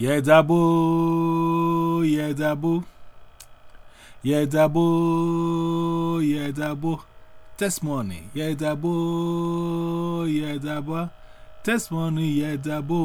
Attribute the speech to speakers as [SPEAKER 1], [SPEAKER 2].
[SPEAKER 1] Yeah, dabo, yeah, dabo. Yeah, dabo, yeah, dabo. This morning, yeah, dabo, yeah, dabo. This morning, yeah, dabo.